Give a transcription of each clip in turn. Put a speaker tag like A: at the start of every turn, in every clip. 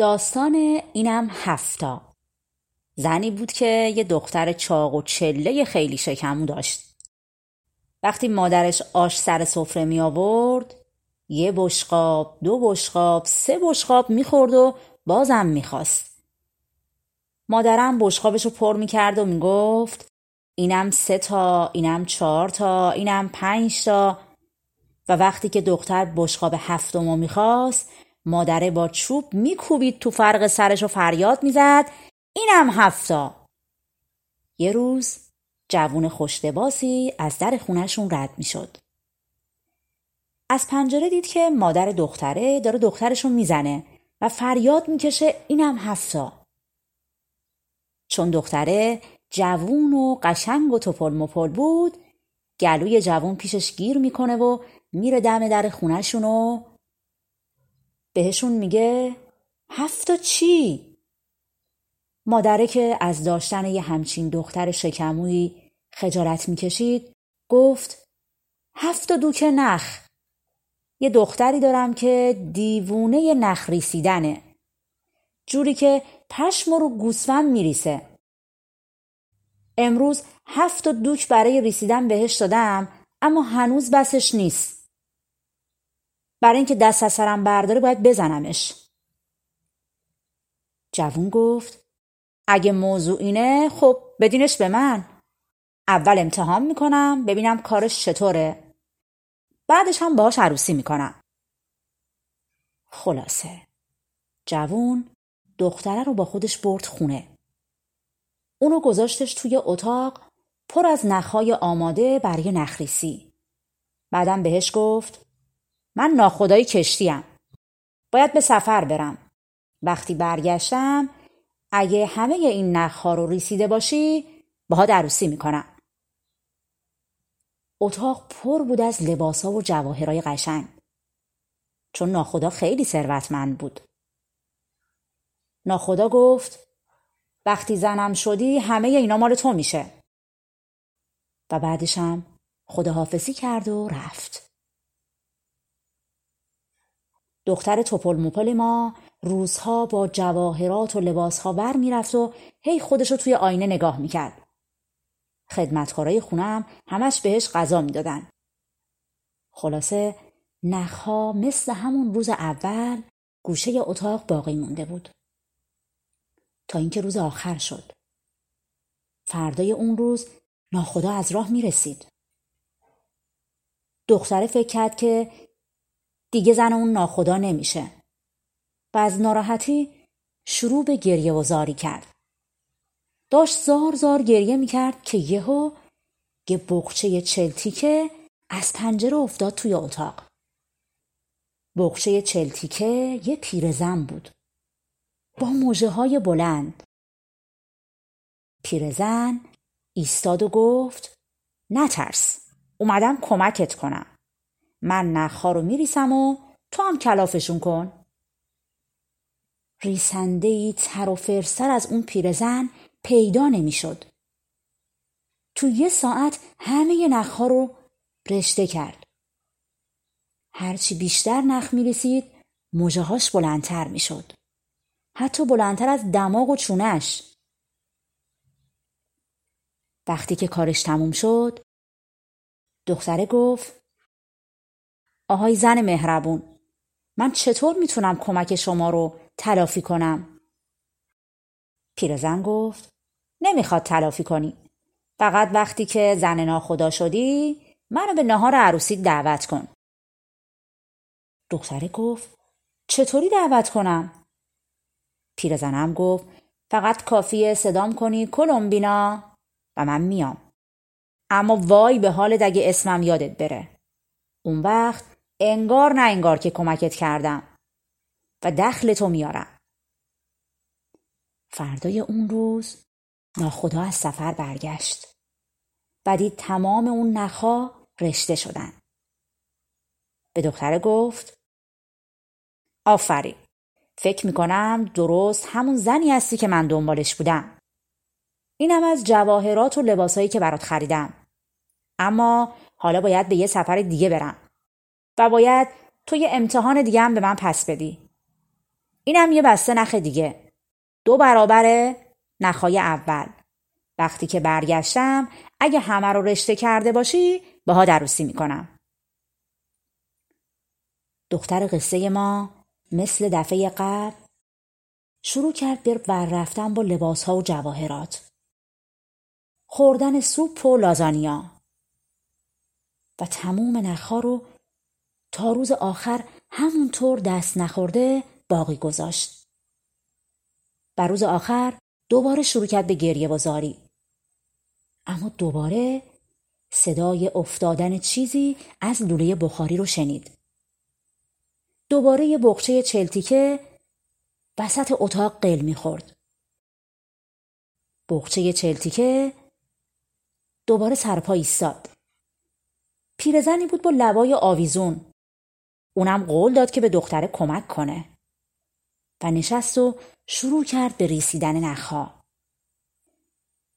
A: داستان اینم هفتا. زنی بود که یه دختر چاق و چله خیلی شکمو داشت. وقتی مادرش آش سر سفره می آورد یه بشقاب دو بشقاب سه بشقاب می‌خورد و بازم می‌خواست مادرم بشقابش رو پر می‌کرد و می‌گفت اینم سه تا اینم چهار تا اینم پنج تا. و وقتی که دختر بشقاب هفتمو می‌خواست مادره با چوب میکوبید تو فرق سرش و فریاد می‌زد. اینم هفتا. یه روز جوون خوشدباسی از در خونهشون رد می‌شد. از پنجره دید که مادر دختره داره دخترشون می‌زنه و فریاد می‌کشه. اینم هفتا. چون دختره جوون و قشنگ و توپل مپل بود گلوی جوون پیشش گیر می‌کنه و میره دم در خونهشون و بهشون میگه هفتا چی؟ مادره که از داشتن یه همچین دختر شکمویی خجالت می‌کشید گفت هفت دوک نخ. یه دختری دارم که دیوونه نخ ریسیدنه. جوری که پشم رو گوسفند میریسه. امروز هفت دوک برای ریسیدن بهش دادم اما هنوز بسش نیست. برای اینکه دست از سرم برداره باید بزنمش. جوون گفت اگه موضوع اینه خب بدینش به من. اول امتحان می‌کنم ببینم کارش چطوره. بعدش هم باهاش عروسی می‌کنم. خلاصه. جوون دختره رو با خودش برد خونه. اونو گذاشتش توی اتاق پر از نخهای آماده برای نخریسی. بعدم بهش گفت من ناخدای کشتیم. باید به سفر برم. وقتی برگشتم اگه همه این نخها رو ریسیده باشی باها عروسی می‌کنم. اتاق پر بود از لباسا و جواهرای قشنگ. چون ناخدا خیلی ثروتمند بود. ناخدا گفت وقتی زنم شدی همه اینا مال تو میشه. و بعدشم خداحافظی کرد و رفت. دختر توپل موپل ما روزها با جواهرات و لباسها بر می‌رفت و هی خودشو توی آینه نگاه می‌کرد. خدمتکارای خونم همش بهش غذا می‌دادن. خلاصه نخها مثل همون روز اول گوشه اتاق باقی مونده بود. تا اینکه روز آخر شد. فردای اون روز ناخدا از راه می رسید. دختره فکر کرد که دیگه زن اون ناخدا نمیشه. و از ناراحتی شروع به گریه و زاری کرد. داشت زار زار گریه می‌کرد که یهو یه بغچه چلتیکه از پنجره افتاد توی اتاق. بغچه چلتیکه یه پیرزن بود. با موجه های بلند پیرزن ایستاد و گفت نترس اومدم کمکت کنم. من نخها رو میریسم و تو هم کلافشون کن ریسنده ای تر و فرسر از اون پیرزن پیدا نمی‌شد. تو یه ساعت همه نخها رو رشته کرد. هرچی بیشتر نخ می رسید بلندتر می شد. حتی بلندتر از دماغ و چونش. وقتی که کارش تموم شد دختره گفت آهای زن مهربون من چطور می‌تونم کمک شما رو تلافی کنم؟ پیرزن گفت نمی‌خواد تلافی کنی. فقط وقتی که زن ناخدا شدی منو به نهار عروسی دعوت کن. دختره گفت چطوری دعوت کنم؟ پیرزنم گفت فقط کافیه صدام کنی کلمبینا و من میام. اما وای به حال اگه اسمم یادت بره. اون وقت انگار نه انگار که کمکت کردم. و دخل تو میارم. فردای اون روز ناخدا از سفر برگشت. و دید تمام اون نخا رشته شدن. به دختره گفت آفرین. فکر می‌کنم درست همون زنی هستی که من دنبالش بودم. اینم از جواهرات و لباسایی که برات خریدم. اما حالا باید به یه سفر دیگه برم. و باید تو یه امتحان دیگه هم به من پس بدی. اینم یه بسته نخ دیگه. دو برابر نخای اول. وقتی که برگشتم اگه همه رو رشته کرده باشی باها دروسی می‌کنم. دختر قصه ما مثل دفعه قبل شروع کرد بر ور رفتن با لباس ها و جواهرات. خوردن سوپ و لازانیا. و تموم نخها رو تا روز آخر همونطور دست نخورده باقی گذاشت. و روز آخر دوباره شروع کرد به گریه و زاری. اما دوباره صدای افتادن چیزی از لوله بخاری رو شنید. دوباره یه بخچه چلتیکه وسط اتاق قل می‌خورد. بخچه چلتیکه دوباره سرپا ایستاد. پیرزنی بود با لبای آویزون. اونم قول داد که به دختره کمک کنه. و نشست و شروع کرد به ریسیدن نخها.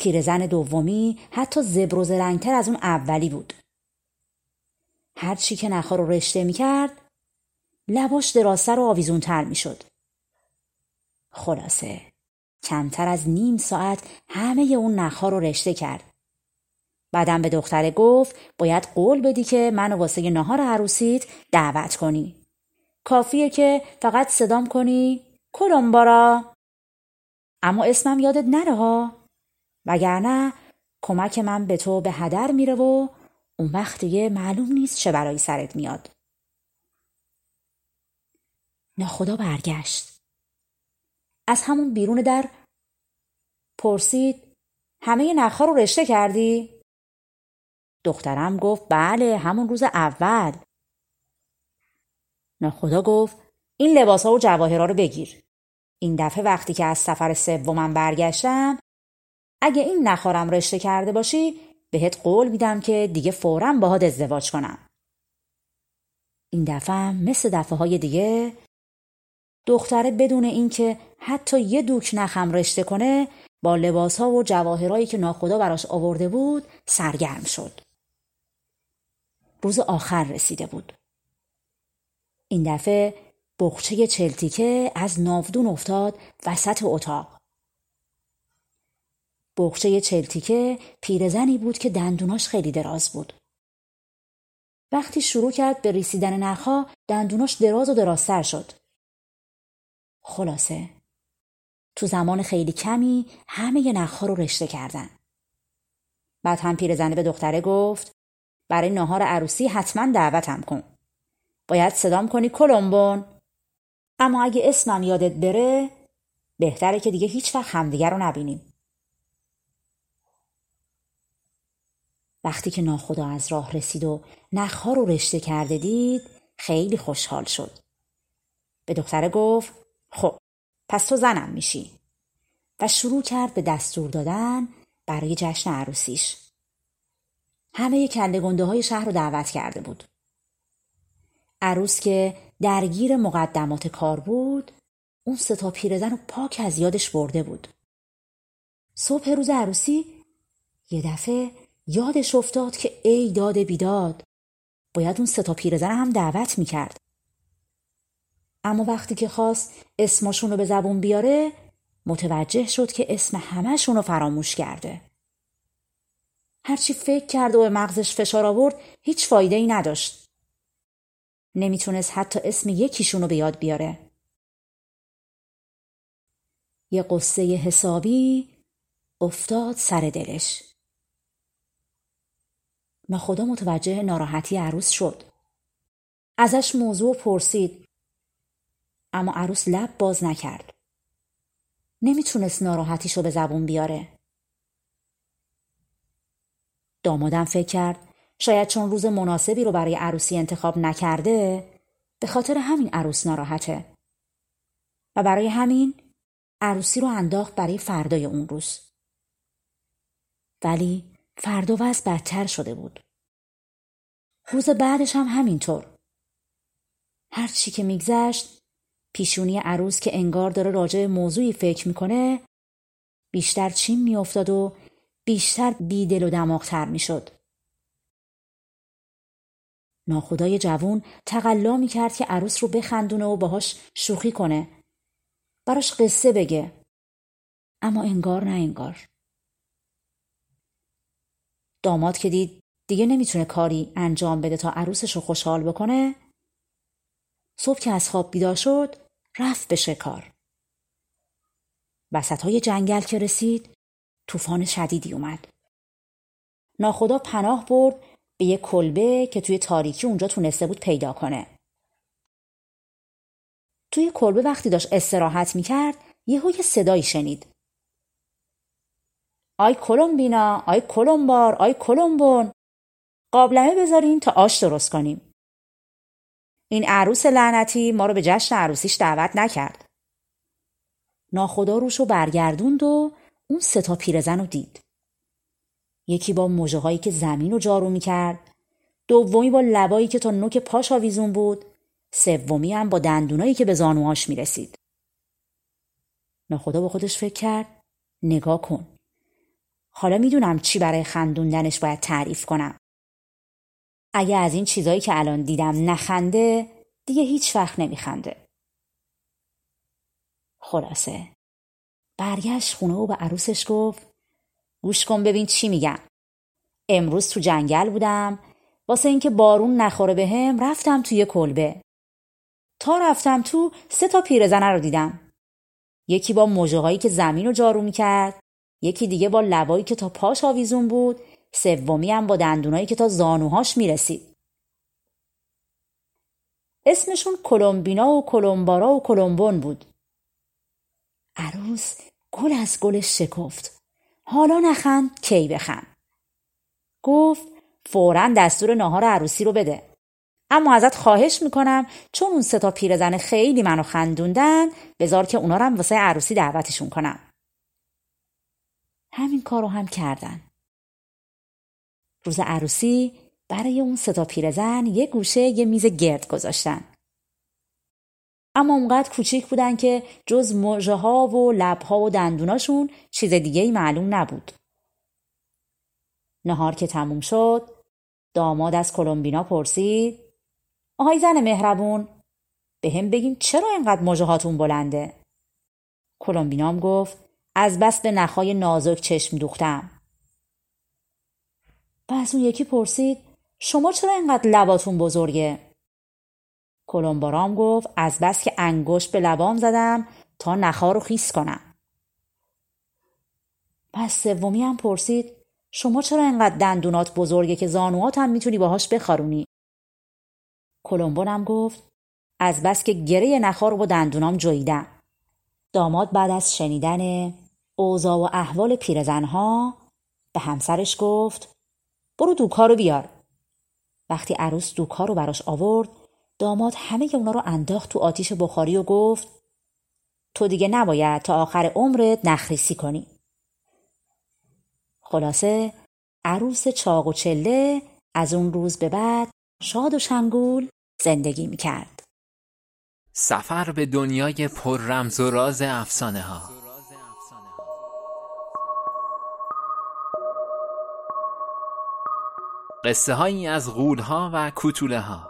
A: پیرزن دومی حتی زبر و زرنگتر از اون اولی بود. هرچی که نخها رو رشته می‌کرد لباش درازتر و آویزونتر می‌شد. خلاصه کمتر از نیم ساعت همه اون نخها رو رشته کرد. بعدم به دختره گفت باید قول بدی که منو واسه نهار عروسیت دعوت کنی. کافیه که فقط صدام کنی کلمبارا. اما اسمم یادت نره ها. وگرنه کمک من به تو به هدر میره و اون وقت دیگه معلوم نیست چه برای سرت میاد. ناخدا برگشت. از همون بیرون در پرسید همه نخها رو رشته کردی؟ دخترم گفت بله همون روز اول. ناخدا گفت این لباس و جواهرها رو بگیر. این دفعه وقتی که از سفر سومم برگشتم اگه این نخارم رشته کرده باشی بهت قول میدم که دیگه فورا باهات ازدواج کنم. این دفعه مثل دفعه های دیگه دختره بدون اینکه حتی یه دوک نخم رشته کنه با لباس ها و جواهرایی که ناخدا براش آورده بود سرگرم شد. روز آخر رسیده بود. این دفعه بخچه چلتیکه از ناودون افتاد وسط اتاق. بخچه چلتیکه پیرزنی بود که دندوناش خیلی دراز بود. وقتی شروع کرد به ریسیدن نخها دندوناش دراز و درازتر شد. خلاصه تو زمان خیلی کمی همه نخها رو رشته کردن. بعد هم پیرزنه به دختره گفت برای ناهار عروسی حتما دعوتم کن. باید صدام کنی کلمبون. اما اگه اسمم یادت بره بهتره که دیگه هیچ وقت همدیگه رو نبینیم. وقتی که ناخدا از راه رسید و نخها رو رشته کرده دید خیلی خوشحال شد. به دختره گفت خب پس تو زنم میشی و شروع کرد به دستور دادن برای جشن عروسیش همه کله گنده های شهر رو دعوت کرده بود. عروس که درگیر مقدمات کار بود اون ستا پیرزن رو پاک از یادش برده بود. صبح روز عروسی یه دفعه یادش افتاد که ای داد بیداد باید اون ستا پیرزن هم دعوت می‌کرد. اما وقتی که خواست اسمشون رو به زبون بیاره متوجه شد که اسم همهشون رو فراموش کرده. هرچی فکر کرد و به مغزش فشار آورد هیچ فایده ای نداشت. نمی‌تونست حتی اسم یکیشون رو به یاد بیاره. یه قصه حسابی افتاد سر دلش. ناخدا متوجه ناراحتی عروس شد. ازش موضوع پرسید اما عروس لب باز نکرد. نمی‌تونست ناراحتیشو به زبون بیاره. دامادم فکر کرد شاید چون روز مناسبی رو برای عروسی انتخاب نکرده به خاطر همین عروس ناراحته. و برای همین عروسی رو انداخت برای فردای اون روز. ولی فردا وضع بدتر شده بود. روز بعدش هم همینطور. هر چی که میگذشت پیشونی عروس که انگار داره راجع موضوعی فکر می‌کنه بیشتر چین میافتاد و بیشتر بیدل و دماغتر می‌شد. ناخدای جوون تقلا می‌کرد که عروس رو بخندونه و باهاش شوخی کنه. براش قصه بگه. اما انگار نه انگار. داماد که دید دیگه نمی‌تونه کاری انجام بده تا عروسش رو خوشحال بکنه صبح که از خواب بیدار شد رفت به شکار وسط های جنگل که رسید طوفان شدیدی اومد. ناخدا پناه برد به یک کلبه که توی تاریکی اونجا تونسته بود پیدا کنه. توی کلبه وقتی داشت استراحت می‌کرد یهو یه صدایی شنید. آی کلمبینا آی کلمبار آی کلمبون. قابلمه بذارین تا آش درست کنیم. این عروس لعنتی ما رو به جشن عروسیش دعوت نکرد. ناخدا روشو برگردوند و اون سه تا پیرزن رو دید یکی با موجه هایی که زمین رو جارو می‌کرد دومی با لبایی که تا نوک پاش آویزون بود سومی هم با دندونایی که به زانوهاش می‌رسید ناخدا با خودش فکر کرد نگاه کن حالا می‌دونم چی برای خندوندنش باید تعریف کنم. اگه از این چیزایی که الان دیدم نخنده دیگه هیچ وقت نمیخنده. خلاصه برگشت خونه و به عروسش گفت گوش کن ببین چی میگم. امروز تو جنگل بودم واسه اینکه بارون نخوره بهم رفتم توی کلبه. تا رفتم تو سه تا پیرزنه رو دیدم. یکی با موجه که زمین رو جارو می‌کرد یکی دیگه با لبایی که تا پاش آویزون بود سومی هم با دندونایی که تا زانوهاش می‌رسید اسمشون کلمبینا و کلمبارا و کلمبون بود عروس گل از گلش شکفت حالا نخند کی بخند گفت فورا دستور ناهار عروسی رو بده اما ازت خواهش می‌کنم چون اون سه تا پیرزن خیلی منو خندوندن بذار که اونا رو هم واسه عروسی دعوتشون کنم همین کارو هم کردن. روز عروسی برای اون ستا پیرزن یه گوشه یه میز گرد گذاشتن. اما اونقدر کوچیک بودن که جز موجه ها و لبها و دندوناشون چیز دیگه ای معلوم نبود. نهار که تموم شد داماد از کلمبینا پرسید آهای زن مهربون به هم بگیم چرا اینقدر موجه هاتون بلنده؟ کلمبینام گفت از بس به نخهای نازک چشم دوختم. پس اون یکی پرسید شما چرا اینقدر لباتون بزرگه؟ کلمبارام گفت از بس که انگشت به لبام زدم تا نخها رو خیس کنم. پس سومی هم پرسید شما چرا اینقدر دندونات بزرگه که زانوات هم می‌تونی باهاش بخارونی؟ کلمبونم گفت از بس که گره نخها رو با دندونام جویدم. داماد بعد از شنیدن اوضاع و احوال پیرزنها به همسرش گفت برو دوکا رو بیار وقتی عروس دوکا رو براش آورد داماد همه اونا رو انداخت تو آتیش بخاری و گفت تو دیگه نباید تا آخر عمرت نخریسی کنی. خلاصه عروس چاق و چله از اون روز به بعد شاد و شنگول زندگی می‌کرد.
B: سفر به دنیای پر رمز و راز افسانه ها. قصه هایی از غول ها و کوتوله ها.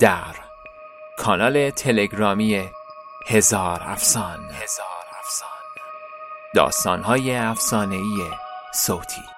B: در کانال تلگرامی هزار افسان. هزار افسان. داستانهای افسانه‌ای صوتی.